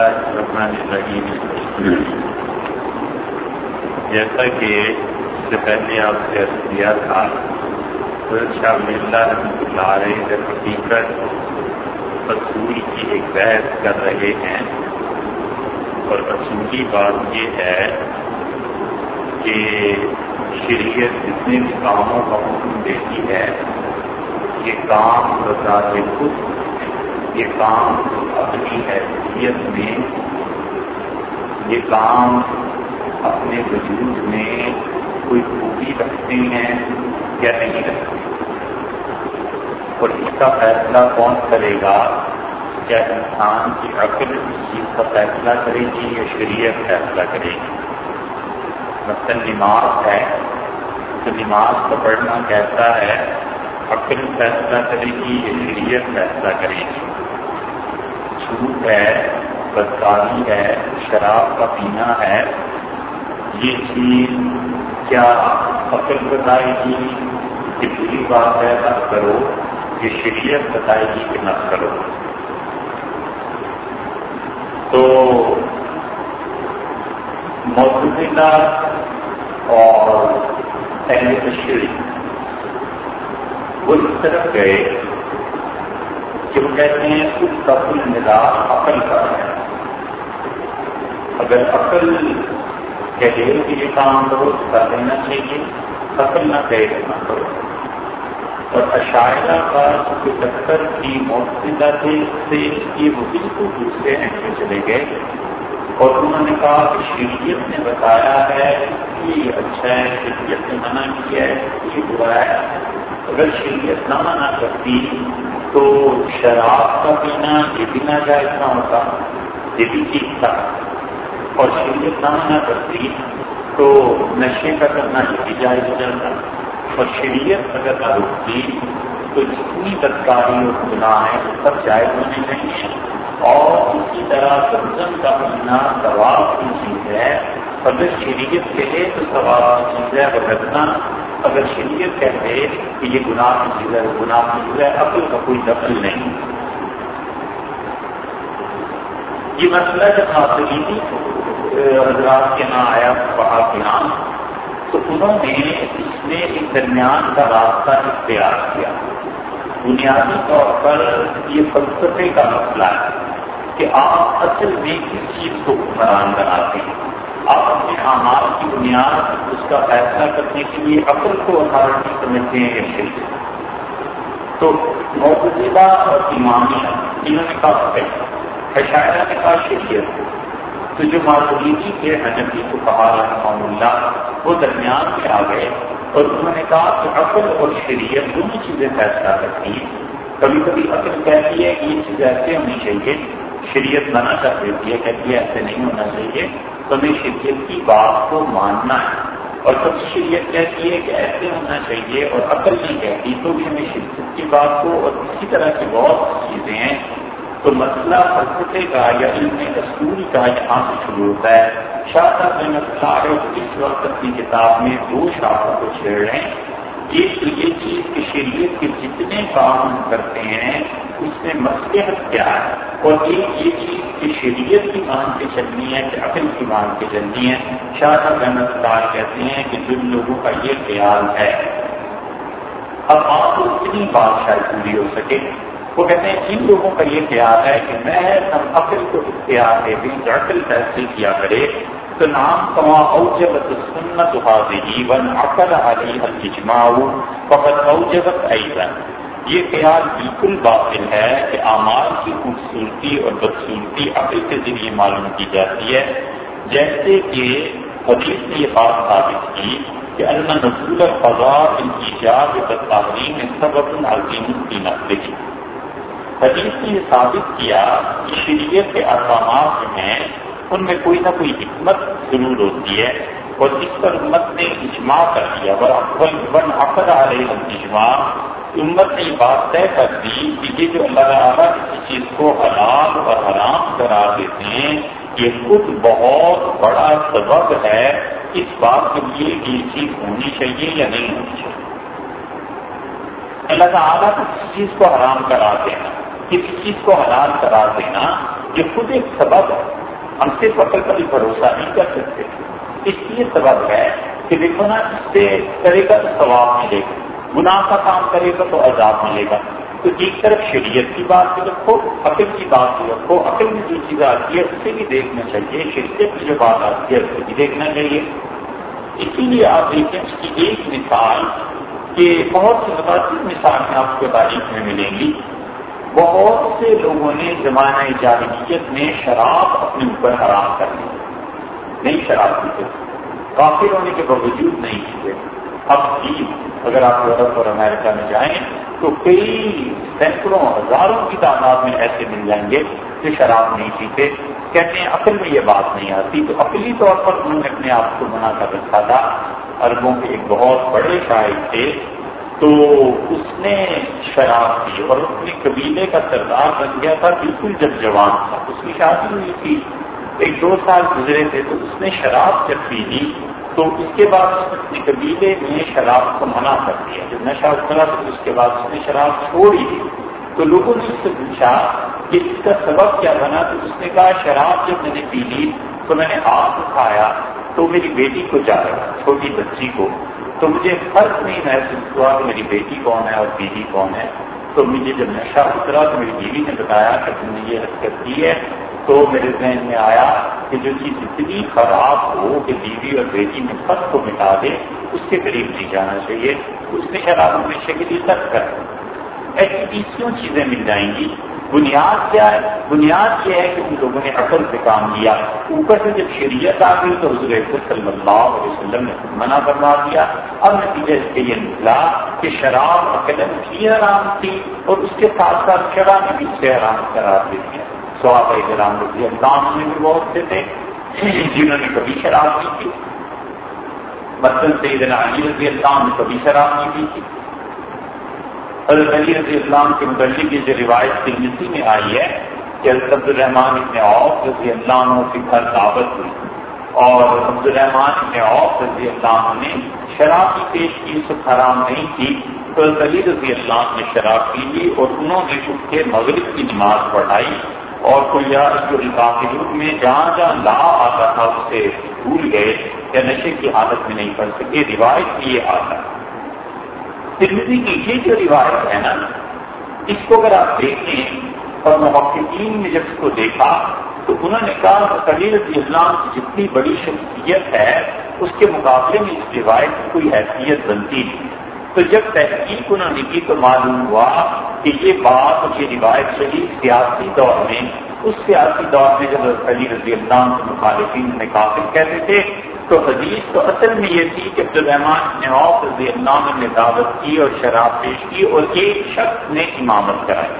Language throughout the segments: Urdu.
اللہ الرحمن الرحیم جیسا کہ اس سے پہلے آپ سے عرض کیا تھا شاہ ملا رحمۃ اللہ علیہ حقیقت اصول کی ایک بحث کر رہے ہیں۔ اور اصولی بات یہ ہے کہ شریعت جتنے بھی کاموں کا حکم دیتی ہے، یہ کام بذات خود، یہ کام اپنی ہے۔ حیثیت میں یہ کام اپنے وجود میں کوئی خوبی رکھتے ہیں یا نہیں رکھتے اور اس کا فیصلہ کون کرے گا؟ کیا انسان کی عقل اس چیز کا فیصلہ کرے گی یا شریعت فیصلہ کرے گی؟ مثلاً نماز ہے، تو نماز کو پڑھنا کہتا ہے؟ عقل فیصلہ کرے گی یا شریعت فیصلہ کرے گی؟ جھوٹ ہے، بدکاری ہے، شراب کا پینا ہے۔ یہ چیز کیا عقل بتائے گی؟ کہ بری بات ہے، نہ کرو۔ یہ شریعت بتائے گی کہ نہ کرو۔ تو موجودہ اور اہل تشریح وہ اس طرف گئے۔ کہ وہ کہتے ہیں اس کا کل مزاج عقل کا ہے۔ اگر عقل کہے کہ یہ کام کرو تو کر دینا چاہیے عقل نہ کہے تو نہ کرو۔ اور عشاعرہ کا جو ٹکر کی موجودہ تھے اس سے اس کی وہ بالکل دوسرے اینڈ میں چلے گئے۔ اور انہوں نے کہا کہ شریعت نے بتایا ہے کہ یہ اچھا ہے، شریعت نے منع کیا ہے، یہ برا ہے۔ اگر شریعت نہ منع کرتی تو شراب کا پینا یہ بھی نہ جائز نہ ہوتا، یہ بھی ٹھیک تھا۔ اور شریعت نہ منع کرتی تو نشے کا کرنا یہ بھی جائز ہو جاتا۔ اور شریعت اگر نہ روکتی تو جتنی بدکاری اور گناہ ہے وہ سب جائز ہونے چاہیے اور اسی طرح زمزم کا مہینہ ثواب کی چیز ہے۔ اگر شریعت کہے تو ثواب کی چیز ہے بدلنا اگر شریعت کہتے کہ یہ گناہ کی چیز ہے، گناہ کی چیز ہے، عقل کا کوئی دخل نہیں۔ یہ مسئلہ جب حاصل حضرات کے یہاں آیا بہا کے نام تو انہوں نے اس میں ایک درمیان کا راستہ اختیار کیا۔ بنیادی طور پر یہ فلسفے کا مسئلہ ہے کہ آپ اصل میں کس چیز کو حکمران بناتے ہیں۔ آپ اپنے اعمال کی بنیاد اس کا فیصلہ کرنے کے لیے عقل کو اتارٹی سمجھتے ہیں یا شریف تو موجودہ اور امامیہ انہوں نے کہا ہے شاعرہ نے کہا شریعت تو جو معذوری کے حجمی کو کہا رحمہ اللہ وہ درمیان میں آ گئے اور انہوں نے کہا کہ عقل اور شریعت دونوں چیزیں فیصلہ کرتی ہیں۔ کبھی کبھی عقل کہتی ہے کہ یہ چیز ایسے ہونی چاہیے، شریعت منع کر دیتی ہے، کہتی ہے ایسے نہیں ہونا چاہیے۔ تمہیں شریعت کی بات کو ماننا ہے۔ اور سب شریعت کہتی ہے کہ ایسے ہونا چاہیے اور عقل نہیں کہتی تو بھی ہمیں شریعت کی بات کو اور اسی طرح کی بہت چیزیں ہیں۔ تو مسئلہ فلسفے کا یا علم اصول کا یہاں سے شروع ہوتا ہے۔ شاہ صاحب اس وقت اپنی کتاب میں دو شاخوں کو چھیڑ رہے ہیں۔ ایک تو یہ چیز کہ شریعت کے جتنے کام ہم کرتے ہیں، اس میں مسلحت کیا ہے؟ اور ایک یہ چیز کہ شریعت کی مان کے چلنی ہے کہ عقل کی مان کے چلنی ہے۔ شاہ صاحب احمد صاحب کہتے ہیں کہ جن لوگوں کا یہ خیال ہے۔ اب آپ کو اتنی بات شاید پوری ہو سکے۔ وہ کہتے ہیں، جن لوگوں کا یہ خیال ہے کہ میں ہم عقل کو اختیار دے دیں عقل فیصلے کیا کرے تو نام کما اوجبت سنت حاضری ون عقل علی الجماع فقط اوجبت ایزن یہ خیال بالکل باطل ہے کہ اعمال کی خوبصورتی اور بدصورتی عقل کے ذریعے معلوم کی جاتی ہے۔ جیسے کہ حدیث نے یہ بات ثابت کی کہ اللہ نزول فضا ان کی جاب تحریم سبق عظیم کی نقل کی حدیث نے یہ ثابت کیا کہ شریعت کے احکامات میں ان میں کوئی نہ کوئی حکمت ضرور ہوتی ہے اور اس پر امت نے اجماع کر دیا۔ ون حفظ آ رہے اجماع امت نے یہ بات طے کر دی کہ یہ جو اللہ تعالیٰ کسی چیز کو حلال اور حرام کرا دیتے ہیں، یہ خود بہت بڑا سبب ہے اس بات کے لیے کہ یہ چیز ہونی چاہیے یا نہیں ہونی چاہیے۔ اللہ تعالیٰ کو کسی چیز کو حرام کرا دینا کسی چیز کو حلال کرا دینا، یہ خود ایک سبب ہے۔ ہم سے فخر کا بھی بھروسہ نہیں کر سکتے۔ اس لیے سبب ہے کہ دیکھو نا، اس سے کرے گا تو ثواب ملے گا گناہ کا کام کرے گا تو عذاب ملے گا۔ تو ایک طرف شریعت کی بات بھی رکھو، عقل کی بات بھی رکھو، عقل میں جو چیز آتی ہے، اسے بھی دیکھنا چاہیے، شریعت کی جو بات آتی ہے اسے بھی دیکھنا چاہیے۔ اسی لیے آپ دیکھیں اس کی ایک مثال کہ بہت سی متاثر مثالیں آپ کے تاریخ میں ملیں گی۔ بہت سے لوگوں نے زمانہ جاہلیت میں شراب اپنے اوپر حرام کر لی نہیں شراب پیتے۔ کافی ہونے کے باوجود نہیں پیتے۔ اب بھی اگر آپ یورپ اور امریکہ میں جائیں تو کئی سینکڑوں ہزاروں کی تعداد میں ایسے مل جائیں گے جو شراب نہیں پیتے۔ کہتے ہیں عقل میں یہ بات نہیں آتی۔ تو عقلی طور پر انہوں نے اپنے آپ کو منع کر رکھا تھا۔ اربوں کے ایک بہت بڑے شاعر تھے۔ تو اس نے شراب پی اور اپنے قبیلے کا سردار بن گیا تھا، بالکل جب جوان تھا۔ اس کی شادی ہوئی تھی۔ ایک دو سال گزرے تھے تو اس نے شراب جب پی لی، تو اس کے بعد اس نے اپنے قبیلے میں شراب کو منع کر دیا۔ جب نشہ اترا تو اس کے بعد اس نے شراب چھوڑی تو لوگوں نے اس سے پوچھا کہ اس کا سبب کیا بنا؟ تو اس نے کہا، شراب جب میں نے پی لی تو میں نے ہاتھ اٹھایا تو میری بیٹی کو جا رہا چھوٹی بچی کو۔ تو مجھے فرق نہیں محسوس ہوا کہ میری بیٹی کون ہے اور بیوی کون ہے۔ تو مجھے جب نشہ اترا تو میری بیوی نے بتایا کہ تم نے یہ حرکت کی ہے۔ تو میرے ذہن میں آیا کہ جو چیز اتنی خراب ہو کہ بیوی اور بیٹی میں خط کو مٹا دے، اس کے قریب نہیں جانا چاہیے۔ اس میں شراب ہمیشہ کے لیے تک کر ایسی بیسوں چیزیں مل جائیں گی۔ بنیاد کیا ہے؟ بنیاد یہ ہے کہ ان لوگوں نے عقل سے کام لیا اوپر سے جب شریعت آ گئی تو حضور صلی اللہ علیہ وسلم نے منع کروا دیا۔ اب نتیجہ اس کے یہ نکلا کہ شراب عقل بھی حرام تھی اور اس کے ساتھ ساتھ شراب بھی اسے حرام قرار دے دیا۔ صحابہ کرام رضی اللہ میں بھی بہت سے تھے، جنہوں نے کبھی شراب نہیں کی مثلاً سیدنا علی رضی اللہ نے کبھی شراب نہیں پی تھی۔ حضرت علی رضی اللہ کے متعلق یہ جو روایت ترمسی میں آئی ہے کہ عبد الرحمان ابن عوف رضی اللہ عنہ کی گھر دعوت ہوئی اور عبد الرحمان ابن عوف رضی اللہ عنہ نے شراب کی پیش کی سب حرام نہیں تھی، تو علی رضی اللہ نے شراب پی لی اور انہوں نے اٹھ کے مغرب کی نماز پڑھائی اور کوئی کافی میں جہاں جہاں لا آتا تھا اس سے بھول گئے یا نشے کی حالت میں نہیں پڑھ سکے۔ روایت یہ آتا ہے۔ ترمزی کی یہ جو روایت ہے نا۔ اس کو اگر آپ دیکھیں اور محققین نے جب اس کو دیکھا، تو انہوں نے کہا کہ رضی اسلام کی جتنی بڑی شخصیت ہے، اس کے مقابلے میں اس روایت کی کوئی حیثیت بنتی نہیں۔ تو جب تحقیق انہوں نے کی تو معلوم ہوا کہ یہ بات اور یہ روایت چلی سیاسی دور میں، اس سیاسی دور میں جب علی رضی اللہ کے مخالفین نے کافی کہتے تھے تو حدیث تو اصل میں یہ تھی کہ عبد الرحمان نواز رضی اللہ نے دعوت کی اور شراب پیش کی اور ایک شخص نے امامت کرائی۔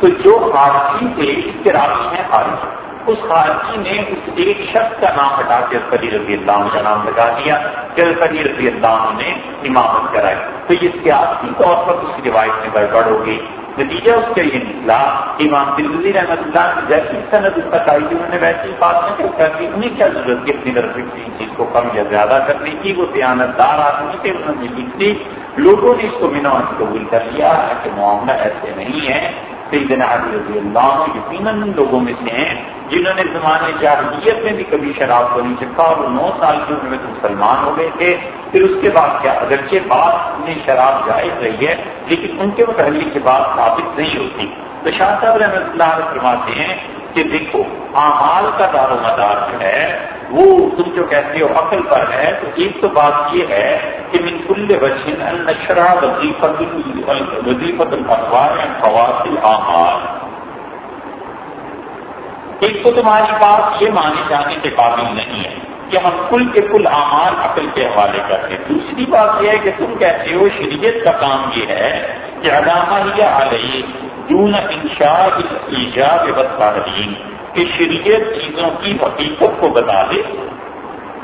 تو جو خارجی تھے اس کے راوی ہیں خارجی۔ اس خارجی نے اس ایک شخص کا نام ہٹا کے فلی رضی اللہ کا نام لگا دیا کہ فلی رضی اللہ نے امامت کرائی۔ تو یہ سیاسی طور پر اس روایت میں گڑبڑ ہو گئی۔ نتیجہ اس کا یہ نکلا، امام دلوزی رحمت اللہ کی جیسی صنعت اس تک آئی انہوں نے ویسی بات نہیں کر دی انہیں کیا ضرورت کی اپنی طرف کسی چیز کو کم یا زیادہ کرنے کی؟ وہ دیانت دار آدمی تھے، انہوں نے لکھ دی لوگوں نے اس کو مینو قبول کر لیا کہ معاملہ ایسے نہیں ہے۔ سیدنا علی رضی اللہ یقیناً لوگوں میں سے ہیں جنہوں نے زمانے جاہلیت میں بھی کبھی شراب کو نہیں چکا اور نو سال کی عمر میں مسلمان ہو گئے تھے۔ پھر اس کے بعد کیا؟ اگرچہ بات میں شراب جائز رہی ہے، لیکن ان کے متحلی کی بات ثابت نہیں ہوتی۔ تو شاہ صاحب رحمۃ اللہ فرماتے ہیں کہ دیکھو اعمال کا دار و مدار جو ہے، وہ تم جو کہتے ہو عقل پر ہے، تو ایک تو بات یہ ہے کہ من کل وجہ نشرا وظیفت وظیفت الفوار فواصل اعمال ایک تو تمہاری بات یہ مانے جانے کے قابل نہیں ہے کہ ہم کل کے کل اعمال عقل کے حوالے کرتے ہیں دوسری بات یہ ہے کہ تم کہتے ہو شریعت کا کام یہ ہے کہ علامہ علیہ دون انشاء ایجاب بطالین کہ شریعت چیزوں کی حقیقت کو بتا دے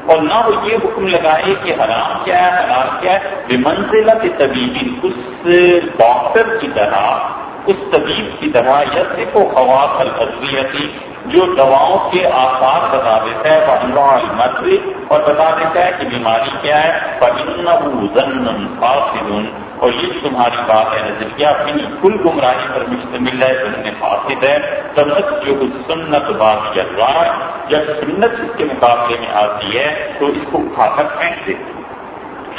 اور نہ وہ یہ حکم لگائے کہ حرام کیا ہے، حرام کیا ہے۔ بے منزلہ کے طبیبی اس ڈاکٹر کی طرح، اس طبیب کی طرح، یا صرف و خواص الحضیتی جو دواؤں کے آثار بتا دیتا ہے وہ المر اور بتا دیتا ہے کہ بیماری کیا ہے۔ فن فاصل۔ اور یہ تمہاری بات ہے نظریہ بالکل گمراہی پر مشتمل ہے ذہن فاسد ہے۔ سنت جو سنت بات چل رہا ہے جب سنت اس کے مقابلے میں آتی ہے، تو اس کو اٹھا کر پھینک دیتی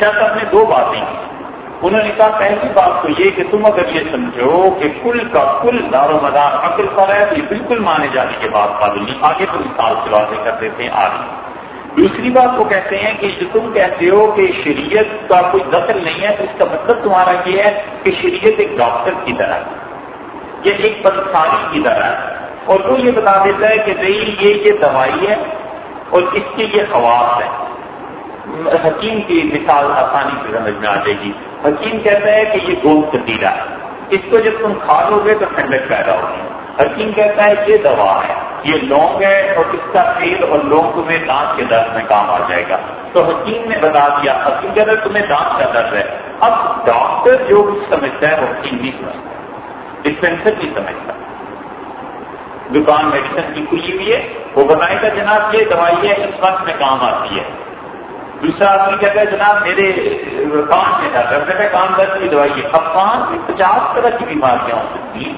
شاید آپ نے دو باتیں کی۔ انہوں نے کہا، پہلی بات تو یہ کہ تم اگر یہ سمجھو کہ کل کا کل دار و مدار عقل پر ہے، تو یہ بالکل مانے جانے کے بعد قابل نہیں۔ آگے تو مثال سے واضح کر دیتے ہیں، آگے۔ دوسری بات وہ کہتے ہیں کہ جو تم کہتے ہو کہ شریعت کا کوئی دخل نہیں ہے، تو اس کا مطلب تمہارا یہ ہے کہ شریعت ایک ڈاکٹر کی طرح ہے۔ یا ایک پنساری کی طرح ہے۔ اور وہ یہ بتا دیتا ہے کہ نہیں یہ یہ دوائی ہے اور اس کے یہ خواص ہے۔ حکیم کی مثال آسانی سے سمجھ میں آ جائے گی۔ حکیم کہتا ہے کہ یہ گوند کتیرا ہے۔ اس کو جب تم کھا لو گے تو ٹھنڈک پیدا ہوگی۔ حکیم کہتا ہے یہ دوا ہے۔ یہ لونگ ہے اور اس کا تیل اور لونگ تمہیں دانت کے درد میں کام آ جائے گا۔ تو حکیم نے بتا دیا، حکیم کہتا ہے تمہیں دانت کا درد ہے۔ اب ڈاکٹر جو کچھ سمجھتا ہے وہ حکیم نہیں سمجھتا۔ ڈسپینسر نہیں سمجھتا۔ دکان میڈیسن کی کھلی ہوئی ہے۔ وہ بتائے گا، جناب یہ دوائی ہے، اس وقت میں کام آتی ہے۔ دوسرا آدمی کہتا ہے، جناب میرے کان میں درد ہے۔ کان درد کی دوائی ہے۔ اب کان میں پچاس طرح کی بیماریاں ہو سکتی ہیں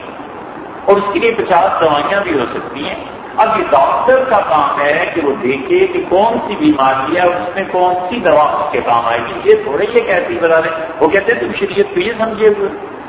اور اس کے لیے پچاس دوائیاں بھی ہو سکتی ہیں۔ اب یہ ڈاکٹر کا کام ہے کہ وہ دیکھے کہ کون سی بیماری ہے اس میں کون سی دوا اس کے کام آئے گی۔ یہ تھوڑے یہ کہتی بتا دیں۔ وہ کہتے ہیں تم شریعت کو یہ سمجھے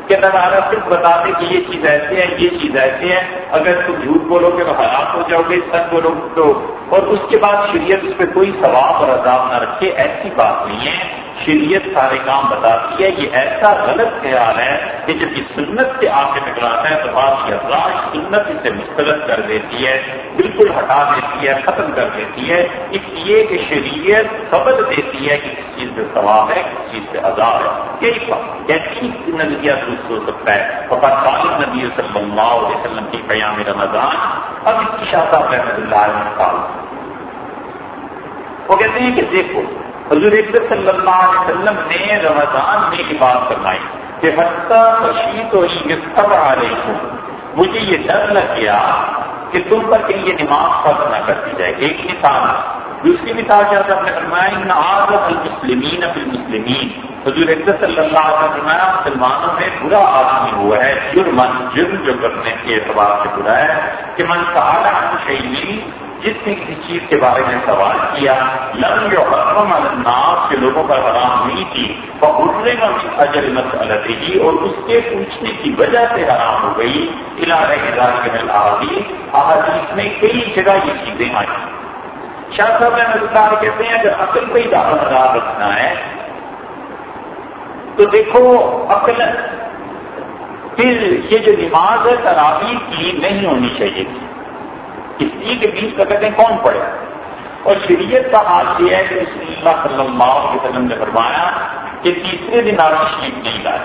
کہ تعالیٰ صرف بتا دیں کہ یہ چیز ایسے ہے، یہ چیز ایسے ہے۔ اگر تم جھوٹ بولو گے تو حالات ہو جاؤ گے، سچ بولو گے تو۔ اور اس کے بعد شریعت اس پہ کوئی ثواب اور عذاب نہ رکھے، ایسی بات نہیں ہے۔ شریعت سارے کام بتاتی ہے یہ ایسا غلط خیال ہے کہ جب یہ سنت سے آ کے ٹکراتا ہے تو بات کی افراج سنت اسے مسترد کر دیتی ہے، بالکل ہٹا دیتی ہے، ختم کر دیتی ہے۔ اس لیے کہ شریعت خبر دیتی ہے کہ کس چیز سے ثواب ہے، کس چیز سے عذاب ہے۔ یہی کیسی نظریہ درست ہو سکتا ہے؟ فقط طالب نبی صلی اللہ علیہ وسلم کی قیام رمضان۔ اب اس کی شاہ صاحب رحمۃ اللہ وہ کہتے ہیں کہ دیکھو حضور صلی اللہ علیہ وسلم نے رمضان میں یہ بات فرمائی کہ حتیٰ تشید و سب آ رہی ہوں مجھے یہ ڈر لگ گیا کہ تم پر کہیں یہ نماز فرض نہ کر دی جائے، ایک مثال۔ دوسری مثال کیا تھا نے فرمایا، ان آزم المسلمین اب المسلمین۔ حضور صلی اللہ علیہ وسلم فرمایا، مسلمانوں میں برا آدمی ہوا ہے، جرم جرم جو کرنے کے اعتبار سے برا ہے، کہ من سعادہ شہید جس نے کسی چیز کے بارے میں سوال کیا، لم جو حرم الناس کے لوگوں پر حرام ہوئی تھی وہ اٹھنے کا اجر مسئلہ تھی اور اس کے پوچھنے کی وجہ سے حرام ہو گئی۔ علاقہ احادیث احادیث میں کئی جگہ یہ چیزیں آئی شاہ صاحب اللہ کہتے ہیں، اگر عقل پہ ہی دار رکھنا ہے، تو دیکھو عقل پھر یہ جو نماز ہے تراوی کی نہیں ہونی چاہیے۔ تھی اس لیے کہ بیچ کا کہتے ہیں کون پڑے اور شریعت کا حال یہ ہے کہ رسول اللہ صلی اللہ علیہ وسلم نے فرمایا کہ تیسرے دن آپ شریف نہیں لائے۔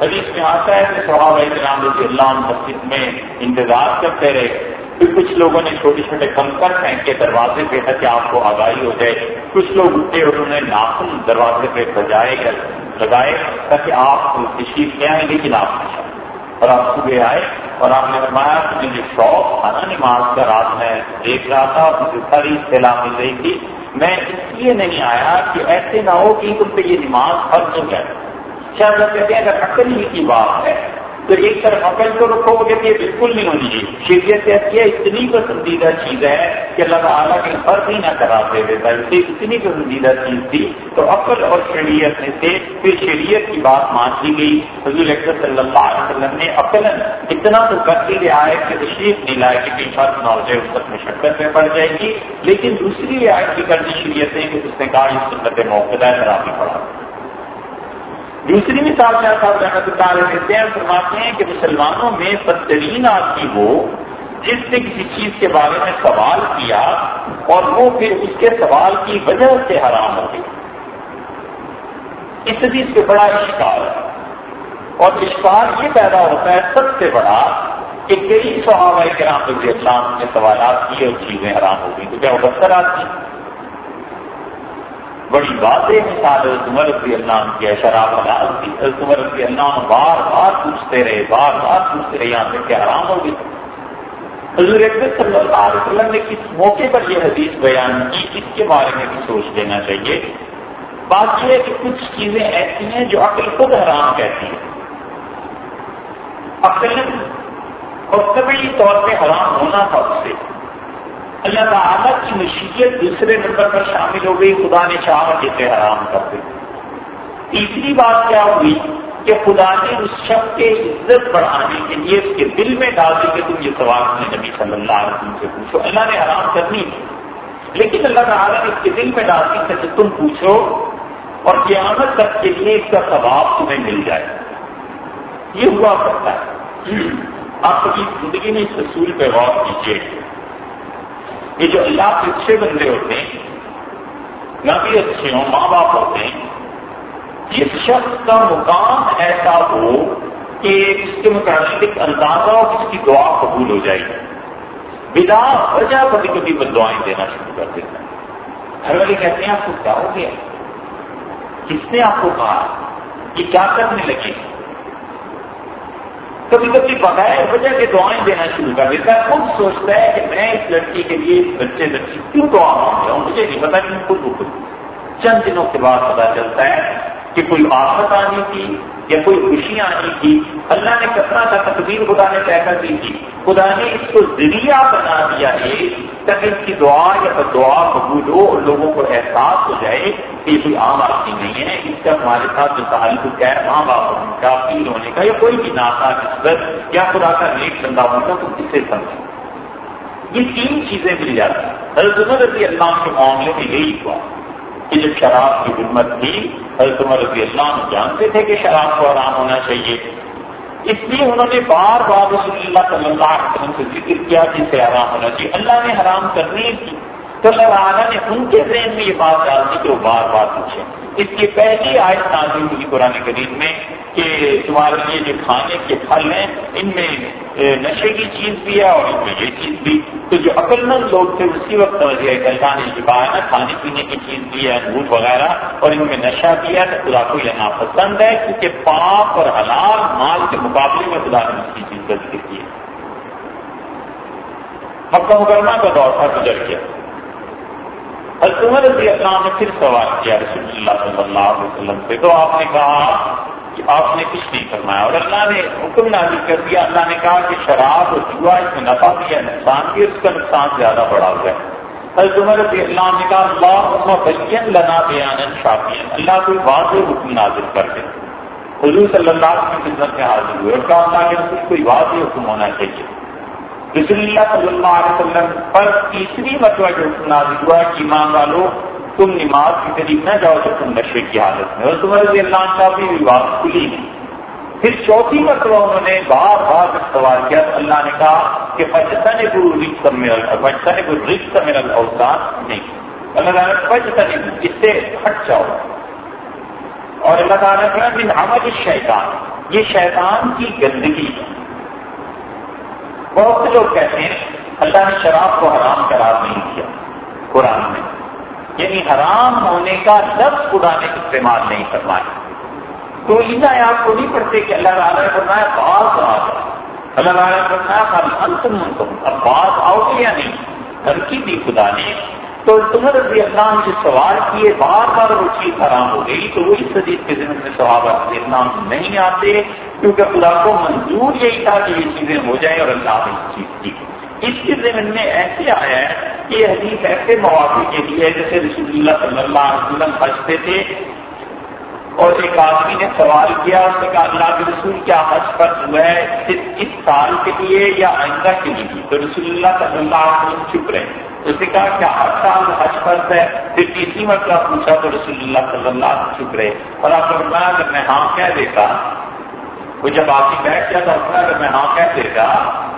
حدیث میں آتا ہے کہ صحابہ کرام رضی اللہ عنہ مسجد میں انتظار کرتے رہے۔ پھر کچھ لوگوں نے چھوٹے چھوٹے کنکر پھینک کے دروازے پہ تھا کہ آپ کو آگاہی ہو جائے۔ کچھ لوگ اٹھے اور انہوں نے ناخن دروازے پہ بجائے لگائے تاکہ آپ تشریف لے آئیں لیکن آپ اور آپ صبح آئے اور آپ نے فرمایا کہ مجھے شوق تھا نا نماز کا رات میں دیکھ رہا تھا مجھے ساری اطلاع مل رہی تھی۔ میں اس لیے نہیں آیا کہ ایسے نہ ہو کہ تم پہ یہ نماز فرض ہو جائے۔ شاید کہتے ہیں اگر عقل ہی کی بات ہے تو ایک طرف عقل کو رکھو گے کہ یہ بالکل نہیں ہونی چاہیے۔ شریعت ایسی ہے، اتنی پسندیدہ چیز ہے کہ اللہ تعالیٰ کے فرض ہی نہ کرا دے دیتا اسے اتنی پسندیدہ چیز تھی۔ تو عقل اور شریعت میں سے پھر شریعت کی بات مان لی گئی۔ حضور اکثر صلی اللہ علیہ وسلم نے عقل اتنا تو کر کے لیا ہے کہ تشریف نہیں لائے کہ کہیں فرض نہ ہو جائے اس وقت مشقت میں پڑ جائے گی۔ لیکن دوسری رعایت کی کرنی شریعت ہے کہ اس نے کہا اس سنت موقع ہے خرابی پڑا دوسری مثال میں صاحب رحمت اللہ علیہ دیتے ہیں، فرماتے ہیں کہ مسلمانوں میں بدترین آدمی ہو جس نے کسی چیز کے بارے میں سوال کیا اور وہ پھر اس کے سوال کی وجہ سے حرام ہو گئی۔ اس چیز پہ بڑا اشکار ہے۔ اور اشکار یہ پیدا ہوتا ہے سب سے بڑا کہ کئی صحابہ کرام رضی اللہ نے سوالات کیے اور چیزیں حرام ہو گئی۔ تو کیا وہ بدتر آدمی؟ بڑی واضح مثال عمر رضی اللہ عنہ کی ہے شراب حلال کی عمر رضی اللہ عنہ بار بار پوچھتے رہے بار بار پوچھتے رہے، یہاں سے کیا آرام ہوگی حضور اکبر صلی اللہ علیہ وسلم نے کس موقع پر یہ حدیث بیان کی، اس کے بارے میں بھی سوچ لینا چاہیے۔ بات یہ ہے کہ کچھ چیزیں ایسی ہیں جو عقل خود حرام کہتی ہے عقل اور طبی طور پہ حرام ہونا تھا اس سے۔ اللہ تعالیٰ کی مشیت دوسرے نمبر پر شامل ہو گئی، خدا نے چاہ جسے حرام کر دے تیسری بات کیا ہوئی کہ خدا نے اس شخص کے عزت بڑھانے کے لیے اس کے دل میں ڈال دی کہ تم یہ سوال اپنے نبی صلی اللہ علیہ وسلم سے پوچھو۔ اللہ نے حرام کرنی لیکن اللہ تعالیٰ نے اس کے دل میں ڈال دی کہ تم پوچھو اور قیامت تک کے لیے اس کا ثواب تمہیں مل جائے۔ یہ ہوا کرتا ہے۔ آپ کی زندگی میں اس اصول پہ غور کیجیے یہ جو اللہ کے اچھے بندے ہوتے ہیں، نہ بھی اچھے ہوں، ماں باپ ہوتے ہیں جس شخص کا مقام ایسا ہو کہ اس کے متعلق اندازہ ہو اس کی دعا قبول ہو جائے۔ گی بلا وجہ کبھی کبھی وہ دعائیں دینا شروع کر دیتا ہے۔ والے کہتے ہیں، آپ کو کیا ہو گیا؟ کس نے آپ کو کہا؟ کہ کیا کرنے لگے؟ کبھی کبھی بغیر وجہ کے دعائیں دینا شروع کر دیتا ہے۔ خود سوچتا ہے کہ میں اس لڑکی کے لیے اس بچے لڑکی کیوں دعا مانگ رہا ہوں؟ مجھے نہیں پتا کہ خود خود چند دنوں کے بعد پتا چلتا ہے کہ کوئی آفت آنی تھی۔ یا کوئی خوشی آنی تھی، اللہ نے کتنا تھا تقدیر خدا نے طے کر دی تھی۔ خدا نے اس کو ذریعہ بنا دیا ہے تاکہ اس کی دعا یا دعا قبول ہو اور لوگوں کو احساس ہو جائے کہ یہ کوئی عام آدمی نہیں ہے۔ اس کا ہمارے ساتھ جو تعلق ہے ماں باپ کا پیر ہونے کا یا کوئی بھی ناتا نسبت یا خدا کا نیک بندہ ہوگا تو اسے سمجھے یہ تین چیزیں مل جاتی ہیں۔ حضرت رضی اللہ کے معاملے میں یہی ہوا۔ کہ جب شراب کی حرمت تھی حضرت عمر رضی اللہ جانتے تھے کہ شراب کو آرام ہونا چاہیے۔ اس لیے انہوں نے بار بار رسول اللہ صلی اللہ علیہ وسلم سے ذکر کیا جسے آرام ہونا چاہیے۔ اللہ نے حرام کرنی تھی تو اللہ تعالیٰ نے ان کے ذہن میں یہ بات ڈال دی کہ وہ بار بار پوچھیں۔ اس کی پہلی آیت نازل ہوئی قرآن کریم میں کہ تمہارے لیے جو کھانے کے پھل ہیں، ان میں نشے کی چیز بھی ہے اور ان میں یہ چیز بھی۔ تو جو عقل مند لوگ تھے، اسی وقت اللہ نے جو کہا نا کھانے پینے کی چیز بھی ہے، دودھ وغیرہ، اور ان میں نشہ بھی ہے، تو خدا کو یہ ناپسند ہے کیونکہ پاپ اور حلال مال کے مقابلے میں خدا نے اس کی چیز کا ذکر کی ہے مکہ مکرمہ کا دور تھا، گزر گیا۔ رضی اللہ نے پھر سوال کیا رسول اللہ صلی اللہ علیہ وسلم سے، تو آپ نے کہا کہ آپ نے کچھ نہیں فرمایا اور اللہ نے حکم نازل کر دیا۔ اللہ نے کہا کہ شراب اور جوا اس میں نفع بھی ہے، نقصان بھی اس کا نقصان زیادہ بڑا ہوا ہے۔ حضرت عمر رضی اللہ نے کہا اللہ بین لنا بیان شافین اللہ کوئی واضح حکم نازل کر دے۔ حضور صلی اللہ علیہ وسلم خدمت میں حاضر ہوئے اور کہا، اللہ کے کوئی واضح حکم ہونا چاہیے۔ رسول اللہ صلی اللہ علیہ وسلم پر تیسری مرتبہ جو حکم نازل ہوا کہ ایمان والوں تم نماز کے قریب نہ جاؤ تو تم نشے کی حالت میں۔ اور تمہارے رضی اللہ کا بھی بات کھلی نہیں پھر چوتھی مرتبہ انہوں نے بار بار سوال کیا اللہ نے کہا کہ بچتا نے کوئی رکس بچتا نے کوئی رکس میرا اوسان نہیں۔ اللہ تعالیٰ نے اس سے ہٹ جاؤ۔ اور اللہ تعالیٰ نے کہا کہ ہماری شیطان یہ شیطان کی گندگی۔ ہے بہت سے لوگ کہتے ہیں، اللہ نے شراب کو حرام قرار نہیں کیا قرآن میں۔ یعنی حرام ہونے کا لفظ خدا نے استعمال نہیں فرمایا۔ تو ان آپ کو نہیں پڑھتے کہ اللہ تعالیٰ نے فرمایا، بعض آ اللہ تعالیٰ نے فرمایا تم اب بعض آؤ گے یا نہیں؟ ترکی دی خدا نے تو تمہیں رضی اللہ سے سوال کیے، بار بار وہ چیز حرام ہو گئی تو وہ اس حدیث کے ذمن میں سوال رضی اللہ نہیں آتے کیونکہ خدا کو منظور یہی تھا کہ یہ چیزیں ہو جائیں اور اللہ نے اس چیز کی۔ اس کے ذمن میں ایسے آیا ہے کہ یہ حدیث ایسے مواقع کے لیے جیسے رسول اللہ صلی اللہ علیہ وسلم ہنستے تھے اور ایک آدمی نے سوال کیا، اس نے کہا، اللہ کے رسول کیا حج فرض ہوا ہے؟ صرف اس سال کے لیے یا آئندہ کے لیے؟ تو رسول اللہ صلی اللہ علیہ وسلم چپ رہے۔ اس نے کہا کیا ہر سال حج فرض ہے؟ پھر تیسری مرتبہ پوچھا تو رسول اللہ صلی اللہ علیہ چپ رہے اور آپ نے بتایا اگر میں ہاں کہہ دیتا، وہ جب آپ کی بیٹھ گیا تھا اگر میں ہاں کہہ دیتا،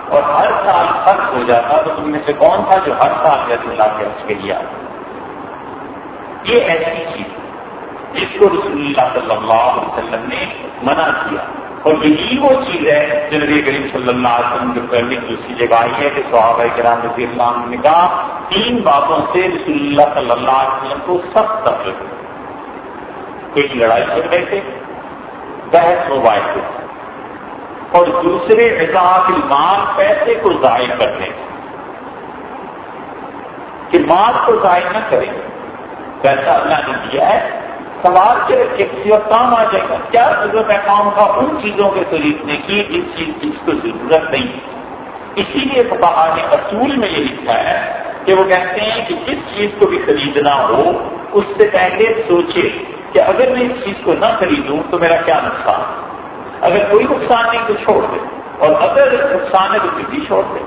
اور ہر سال فرق ہو جاتا، تو تم میں سے کون تھا جو ہر سال بیت اللہ کے حج کے لیے آتا؟ یہ ایسی چیز، جس کو رسول اللہ صلی اللہ علیہ وسلم نے منع کیا۔ اور یہی وہ چیز ہے جو نبی کریم صلی اللہ علیہ وسلم جو کرنے کی دوسری جگہ آئی ہے کہ صحابہ کرام رضی اللہ عنہ نے کہا، تین باتوں سے رسول اللہ صلی اللہ علیہ وسلم کو سخت تفریح ایک لڑائی کر رہے تھے، بحث موبائل سے اور دوسرے اضاف مال پیسے کو ضائع کرنے کہ مال کو ضائع نہ کریں۔ پیسہ اللہ نے دیا ہے سوال کے کسی وقت کام آ جائے گا۔ کیا ضرورت ہے کام کا ان چیزوں کے خریدنے کی جس چیز کی اس کو ضرورت نہیں؟ اسی لیے فقہ نے اصول میں یہ لکھا ہے کہ وہ کہتے ہیں کہ جس چیز کو بھی خریدنا ہو، اس سے پہلے سوچے کہ اگر میں اس چیز کو نہ خریدوں تو میرا کیا نقصان؟ اگر کوئی نقصان نہیں تو چھوڑ دے۔ اور اگر نقصان ہے تو پھر بھی چھوڑ دے۔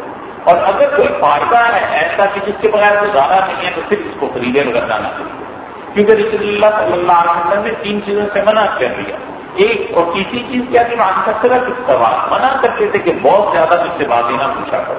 اور اگر کوئی فائدہ ہے ایسا کہ جس کے بغیر گزارا نہیں ہے تو پھر اس کو خریدے بغیر جانا چاہیے کیونکہ رسول اللہ صلی اللہ علیہ وسلم نے تین چیزوں سے منع کر دیا۔ ایک، اور تیسری چیز کیا کہ صرف سوال منع کرتے تھے کہ بہت زیادہ مجھ سے باتیں نہ پوچھا کرو۔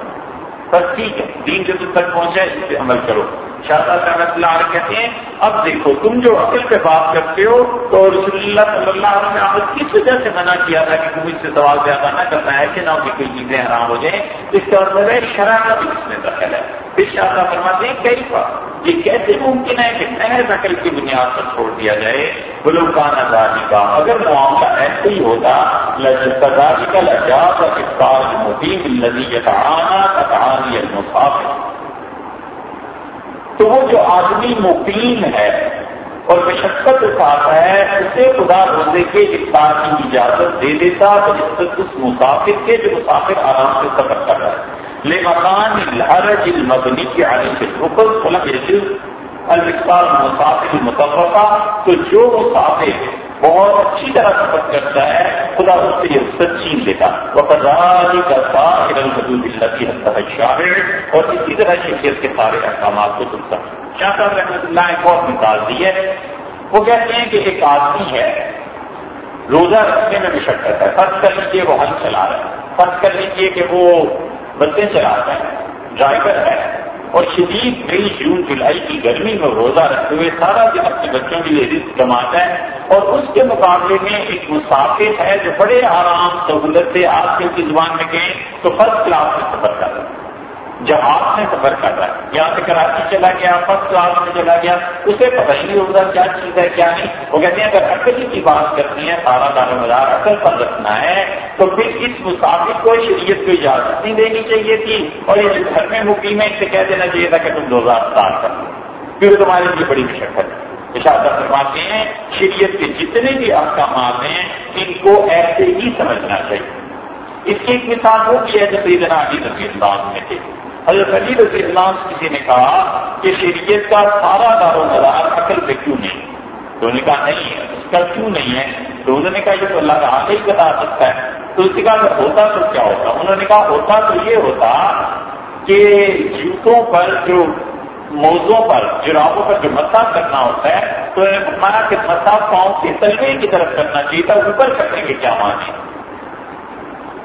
بس ٹھیک ہے، دین جو تم تک پہنچا ہے اس پہ عمل کرو۔ شاہ رحمۃ اللہ علیہ کہتے ہیں، اب دیکھو، تم جو عقل پہ بات کرتے ہو، تو رسول اللہ صلی اللہ علیہ وسلم نے کس وجہ سے منع کیا تھا کہ تم اس سے سوال زیادہ نہ کرنا ہے کہ نہ کہ کوئی چیزیں حرام ہو جائیں؟ اس کا مطلب ہے، شرارت اس میں دخل ہے۔ پھر شاہ فرماتے ہیں کئی بار یہ کیسے ممکن ہے کہ محض عقل کی بنیاد پر چھوڑ دیا جائے؟ گلوکان آزادی کا۔ اگر معاملہ ایسے ہی ہوتا لذاتی کا لجاز اور افطار مدیم لذیذ آنا کا کہانی مسافر تو وہ جو آدمی مقیم ہے اور مشقت اٹھاتا ہے، اسے خدا روزے کے افطار کی اجازت دے دیتا تو اس مسافر کے جو مسافر آرام سے سفر کر رہا ہے۔ لمکان الحرج المبنی کے علی سے رکن فلک المقدار مسافر متفقہ تو جو مسافر بہت اچھی طرح سفر کرتا ہے، خدا اس سے یہ سچی لیتا وہ قداری کرتا حدود اللہ کی حد شاعر اور اسی طرح شخصیت کے سارے احکامات کو سنتا شاہ صاحب رحمۃ اللہ نے بہت مثال دی ہے۔ وہ کہتے ہیں کہ ایک آدمی ہے، روزہ رکھنے میں مشقت ہے۔ فرض کر لیجیے وہ ہل چلا رہا ہے۔ فرض کر لیجیے کہ وہ بسیں چلاتا ہے، ڈرائیور ہے اور شدید مئی جون جولائی کی گرمی میں روزہ رکھتے ہوئے سارا دن اپنے بچوں کے لیے رزق کماتا ہے اور اس کے مقابلے میں ایک مسافر ہے جو بڑے آرام سہولت سے آج کل کی زبان میں گئے تو فرسٹ کلاس میں سفر کر رہا ہے۔ جہاز میں سفر کر رہا ہے، یہاں سے کراچی چلا گیا فرسٹ کلاس میں چلا گیا، اسے پتہ ہی نہیں ہوتا کیا چیز ہے، کیا نہیں۔ وہ کہتے ہیں، اگر عقل کی بات کرنی ہے، سارا دار مدار عقل پر رکھنا ہے، تو پھر اس مسافر کو شریعت کو اجازت نہیں دینی چاہیے تھی۔ اور یہ گھر میں مقیم ہے اسے کہہ دینا چاہیے تھا کہ تم دو ہزار سات کر لو کیونکہ تمہارے لیے بڑی مشقت ہے۔ اشارہ فرماتے ہیں، شریعت کے جتنے بھی احکامات ہیں، ان کو ایسے ہی سمجھنا چاہیے۔ اس کی ایک مثال وہ بھی ہے جو سیدنا علی رضی اللہ میں تھے حضرت علی رضی اللہ کسی نے کہا کہ شریعت کا سارا دار و مدار عقل پہ کیوں نہیں؟ تو انہوں نے کہا، نہیں ہے، اس کا کیوں نہیں ہے؟ تو انہوں نے کہا، یہ تو اللہ کا آگے ہی بتا سکتا ہے۔ تو اس نے کہا کہ ہوتا تو کیا ہوتا؟ انہوں نے کہا، ہوتا تو یہ ہوتا کہ جوتوں پر جو موضوع پر جرابوں پر جو مسا کرنا ہوتا ہے، تو انہوں نے فرمایا کہ مسا پاؤں کے تلوے کی طرف کرنا چاہیے تھا اوپر کرنے کے کیا مانے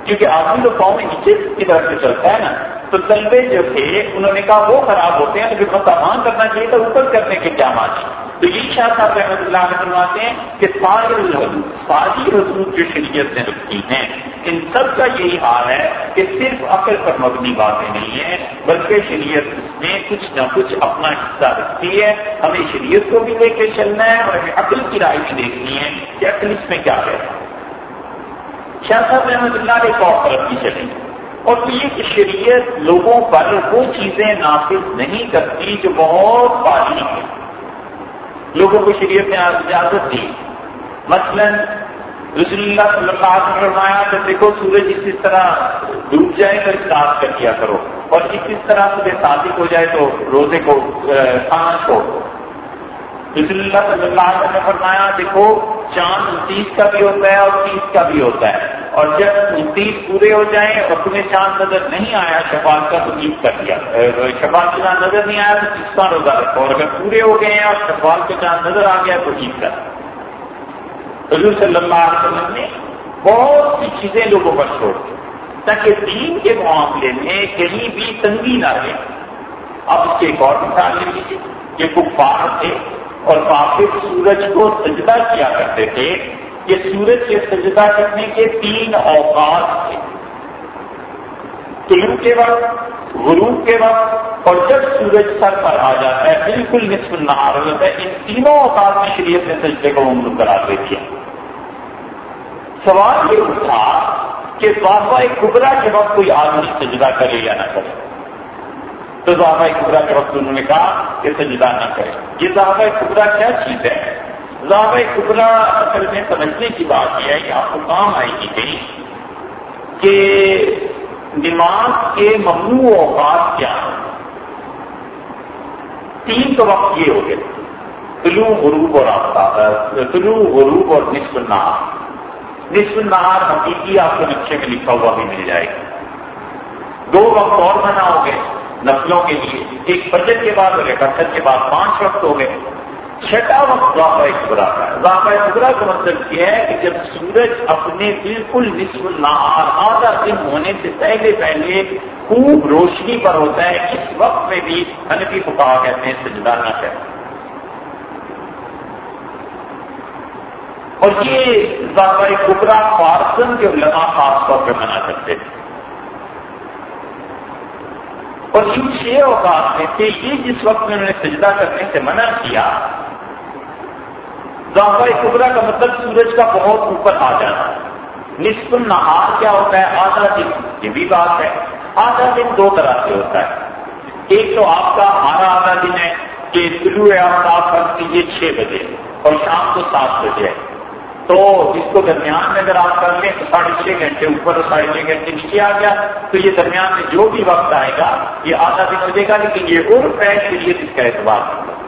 کیونکہ آدمی تو پاؤں نیچے کی طرف سے چلتا ہے نا، تو تلبے جو تھے، انہوں نے کہا وہ خراب ہوتے ہیں، تو پھر مسلمان کرنا چاہیے تو اوپر کرنے کے کیا مانے تو یہ شاہ صاحب رحمۃ اللہ علیہ فرماتے ہیں کہ ساری حدود ساری حدود جو شریعت نے رکھی ہیں، ان سب کا یہی حال ہے کہ صرف عقل پر مبنی باتیں نہیں ہیں، بلکہ شریعت میں کچھ نہ کچھ اپنا حصہ رکھتی ہے۔ ہمیں شریعت کو بھی لے کے چلنا ہے اور ہمیں عقل کی رائے بھی دیکھنی ہے کہ عقل اس میں کیا ہے۔ شاہ صاحب رحمۃ اللہ علیہ کو طرف کی چلیں اور یہ کہ شریعت لوگوں پر وہ چیزیں نافذ نہیں کرتی جو بہت باریک ہے لوگوں کو شریعت نے اجازت دی۔ مثلا رسول اللہ صلی اللہ علیہ وسلم فرمایا کہ دیکھو سورج اس طرح ڈوب جائے تو اسٹارٹ کر کیا کرو۔ اور اس اس طرح صبح صادق ہو جائے تو روزے کو کھانا چھوڑ رسول اللہ صلی اللہ علیہ وسلم نے فرمایا، دیکھو چاند انتیس کا بھی ہوتا ہے اور تیس کا بھی ہوتا ہے۔ اور جب انتیس پورے ہو جائیں اور تمہیں چاند نظر نہیں آیا شفال کا تو عید کر دیا۔ شفال کا چاند نظر نہیں آیا تو کس کا روزہ رکھو اور اگر پورے ہو گئے ہیں اور شفال کا چاند نظر آ گیا تو عید کر۔ حضور صلی اللہ علیہ وسلم نے بہت سی چیزیں لوگوں پر چھوڑ دی تاکہ دین کے معاملے میں کہیں بھی تنگی نہ رہے۔ اب اس کے ایک اور مثال لے لیجیے یہ کفار تھے۔ اور کافر سورج کو سجدہ کیا کرتے تھے یہ سورج کے سجدہ کرنے کے تین اوقات تھے۔ طلوع کے وقت، غروب کے وقت، اور جب سورج سر پر آ جاتا ہے، بالکل نصف نہار ہوتا ہے، ان تینوں اوقات میں شریعت نے سجدے کو ممکن کرا دے دیا۔ سوال یہ اٹھا کہ بابا کبرا کے وقت کوئی آدمی سجدہ کرے یا نہ کرے۔ تو صحابہ کبرا کے وقت انہوں نے کہا کہ سجدہ نہ کرے۔ یہ صحابہ کبرا کیا چیز ہے؟ زاوہ کبرا اصل میں سمجھنے کی بات یہ ہے کہ آپ کو کام آئے گی کہیں کہ نماز کے ممنوع اوقات کیا تین تو وقت یہ ہو گئے۔ طلوع، غروب اور آفتاب طلوع، غروب اور نصف النہار۔ نصف النہار حقیقی آپ کے نقشے میں لکھا ہوا بھی مل جائے گا دو وقت اور بنا ہو گئے۔ نسلوں کے لیے۔ ایک بجٹ کے بعد ہو گئے کثرت کے بعد پانچ وقت ہو گئے۔ چھٹا وقت ضافہ کبرا کا ہے۔ ضافہ کبرا کا مطلب یہ ہے کہ جب سورج اپنے بالکل نصف النہار، آدھا دن ہونے سے پہلے پہلے خوب روشنی پر ہوتا ہے، اس وقت میں بھی انفی فکا کہتے ہیں، سجدہ نہ کریں۔ اور یہ ضابطۂ کبرا فارسن کے علماء خاص طور پہ منع کرتے تھے اور ان چھ اوقات میں سے یہ جس وقت میں انہوں نے سجدہ کرنے سے منع کیا ضابطۂ کبرا کا مطلب سورج کا بہت اوپر آ جانا۔ نصف نہار کیا ہوتا ہے؟ آدھا دن۔ یہ بھی بات ہے۔ آدھا دن دو طرح سے ہوتا ہے۔ ایک تو آپ کا ہمارا آدھا دن ہے کہ طلوع آفتاب فرض کیجیے چھ بجے اور شام کو سات بجے۔ ہے تو اس کو درمیان میں اگر آپ کر لیں تو ساڑھے چھ گھنٹے اوپر اور ساڑھے چھ گھنٹے نیچے آ گیا تو یہ درمیان میں جو بھی وقت آئے گا، یہ آدھا دن ہو جائے گا، لیکن یہ اور ہے شریعت اس کا اعتبار نہیں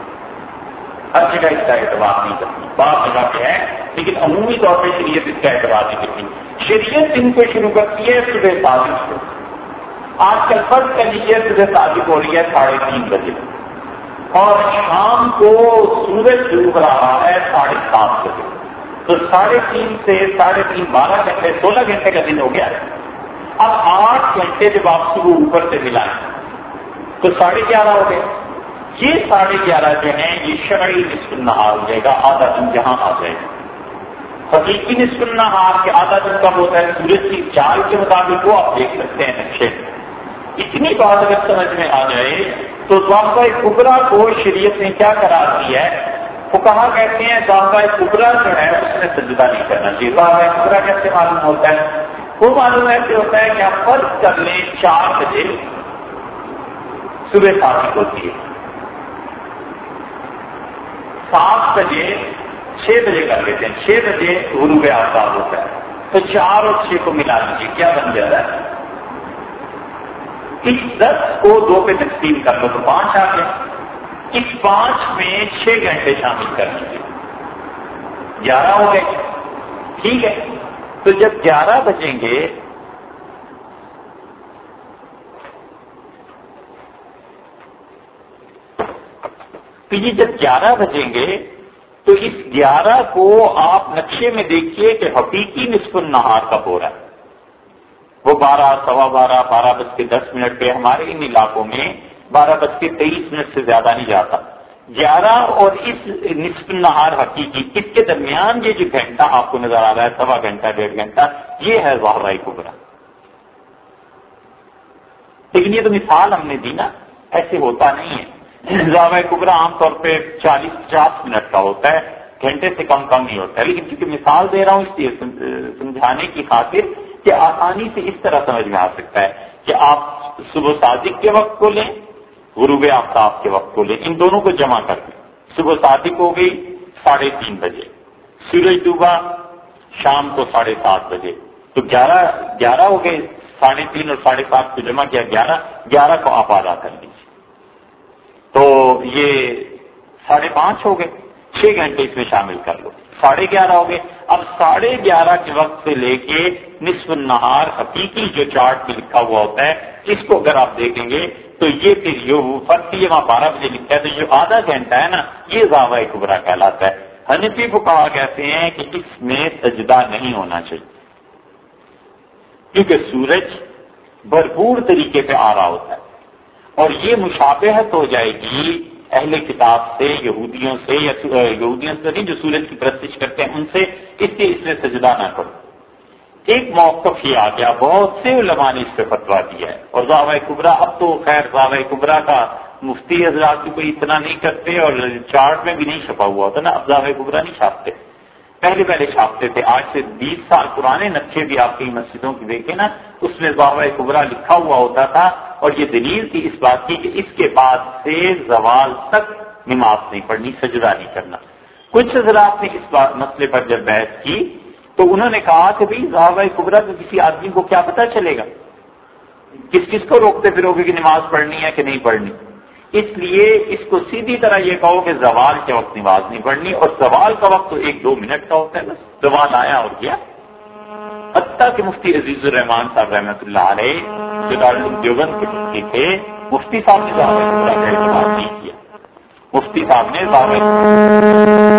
ہر جگہ اس کا اعتبار نہیں کرتی۔ بات جگہ پہ ہے، لیکن عمومی طور پہ شریعت اس کا اعتبار نہیں کرتی۔ شریعت دن کو شروع کرتی ہے صبح تازی کو۔ آج کل فرض کا لیجیے صبح تازی ہو رہی ہے ساڑھے تین بجے۔ اور شام کو سورج ڈوب رہا ہے ساڑھے سات بجے۔ تو ساڑھے تین سے ساڑھے تین بارہ گھنٹے سولہ گھنٹے کا دن ہو گیا۔ اب آٹھ گھنٹے جب آپ صبح اوپر سے ملائیں، تو ساڑھے گیارہ ہو گئے۔ یہ ساڑھے گیارہ جو ہیں، یہ شرعی نصف النہار ہو جائے گا، آدھا دن جہاں آ جائے۔ گا حقیقی نصف النہار کے آدھا دن کب ہوتا ہے؟ سورج کی چال کے مطابق وہ آپ دیکھ سکتے ہیں نقشے اتنی بات اگر سمجھ میں آ جائے، تو ضابطۂ کبرا کو شریعت نے کیا کرا دیا ہے؟ وہ کہاں کہتے ہیں ضابطہ کبرا جو ہے، اس میں سجدہ نہیں کرنا چاہیے۔ ضابطہ کبرا کیسے معلوم ہوتا ہے؟ وہ معلوم ایسے ہوتا ہے کہ آپ فرض کر لیں، چار بجے صبح سات ہوتی ہے۔ سات بجے چھ بجے کر لیتے ہیں۔ چھ بجے غروب آفتاب ہوتا ہے۔ تو چار اور چھ کو ملا لیجیے کیا بن جاتا ہے؟ اس دس کو دو پہ تقسیم کر لو تو پانچ آ گیا اس پانچ میں چھ گھنٹے شامل کر لیجیے گیارہ ہو گئے۔ ٹھیک ہے۔ تو جب گیارہ بجیں گے، تو یہ جب گیارہ بجیں گے، تو اس گیارہ کو آپ نقشے میں دیکھیے کہ حقیقی نصف النہار کا ہو رہا ہے۔ وہ بارہ، سوا بارہ بارہ بج کے دس منٹ پہ ہمارے ان علاقوں میں بارہ بج کے تیئیس منٹ سے زیادہ نہیں جاتا۔ گیارہ اور اس نصف نہار حقیقی اس کے درمیان یہ جو گھنٹہ آپ کو نظر آ رہا ہے، سوا گھنٹہ، ڈیڑھ گھنٹہ، یہ ہے ظاہر کبرا۔ لیکن یہ تو مثال ہم نے دی نا، ایسے ہوتا نہیں ہے۔ ضابع کبرا عام طور پہ چالیس، پچاس منٹ کا ہوتا ہے، گھنٹے سے کم کم نہیں ہوتا ہے۔ لیکن چونکہ مثال دے رہا ہوں، اس لیے سمجھانے کی خاطر کہ آسانی سے اس طرح سمجھ میں آ سکتا ہے کہ آپ صبح صادق کے وقت کو لیں غروب آفتاب کے وقت کو لے ان دونوں کو جمع کر دیں صبح صادق ہو گئی ساڑھے تین بجے۔ سورج ڈوبا، شام کو ساڑھے سات بجے۔ تو گیارہ گیارہ ہو گئے، ساڑھے تین اور ساڑھے سات کو جمع کیا، گیارہ گیارہ کو آپ ادا کر لیجیے تو یہ ساڑھے پانچ ہو گئے، چھ گھنٹے اس میں شامل کر لو۔ ساڑھے گیارہ ہو گئے۔ اب ساڑھے گیارہ کے وقت سے لے کے نصف النہار حقیقی جو چارٹ میں لکھا ہوا ہوتا ہے اس کو اگر آپ دیکھیں گے تو یہ پھر یہ فرق یہ وہاں بارہ بجے لکھتا ہے تو جو آدھا گھنٹہ ہے نا، یہ زاوہ کبرا کہلاتا ہے۔ حنفی کو کہا کہتے ہیں کہ اس میں سجدہ نہیں ہونا چاہیے۔ کیونکہ سورج بھرپور طریقے پہ آ رہا ہوتا ہے۔ اور یہ مشابہت ہو جائے گی اہل کتاب سے، یہودیوں سے یا یہودیوں سے نہیں، جو سورج کی پرستش کرتے ہیں، ان سے اس لیے اس میں سجدہ نہ کرو۔ ایک موقف ہی آ گیا، بہت سے علماء نے اس پہ فتوا دیا ہے۔ اور زاوہ کبرا، اب تو خیر زاوہ کبرا کا مفتی حضرات بھی کوئی اتنا نہیں کرتے اور چارٹ میں بھی نہیں چھپا ہوا ہوتا نا، اب زاوہ کبرا نہیں چھاپتے۔ پہلے پہلے چھاپتے تھے، آج سے بیس سال پرانے نقشے بھی آپ کی مسجدوں کی دیکھیں نا، اس میں زاوہ کبرا لکھا ہوا ہوتا تھا۔ اور یہ دلیل تھی اس بات کی کہ اس کے بعد سے زوال تک نماز نہیں پڑھنی، سجدہ نہیں کرنا۔ کچھ حضرات نے اس بات، مسئلے پر جب بحث کی تو انہوں نے کہا کہ بھائی صحابہ قبرا تو کسی آدمی کو کیا پتا چلے گا؟ کس کس کو روکتے پھرو گے کہ نماز پڑھنی ہے کہ نہیں پڑھنی؟ اس لیے اس کو سیدھی طرح یہ کہو کہ زوال کے وقت نماز نہیں پڑھنی، اور زوال کا وقت تو ایک دو منٹ کا ہوتا ہے بس۔ زوال آیا اور کیا؟ حتیٰ کہ مفتی عزیز الرحمان صاحب رحمۃ اللہ علیہ، جو دیوبند کے مفتی تھے، مفتی صاحب نے زوال نہیں کیا۔ مفتی صاحب نے Thank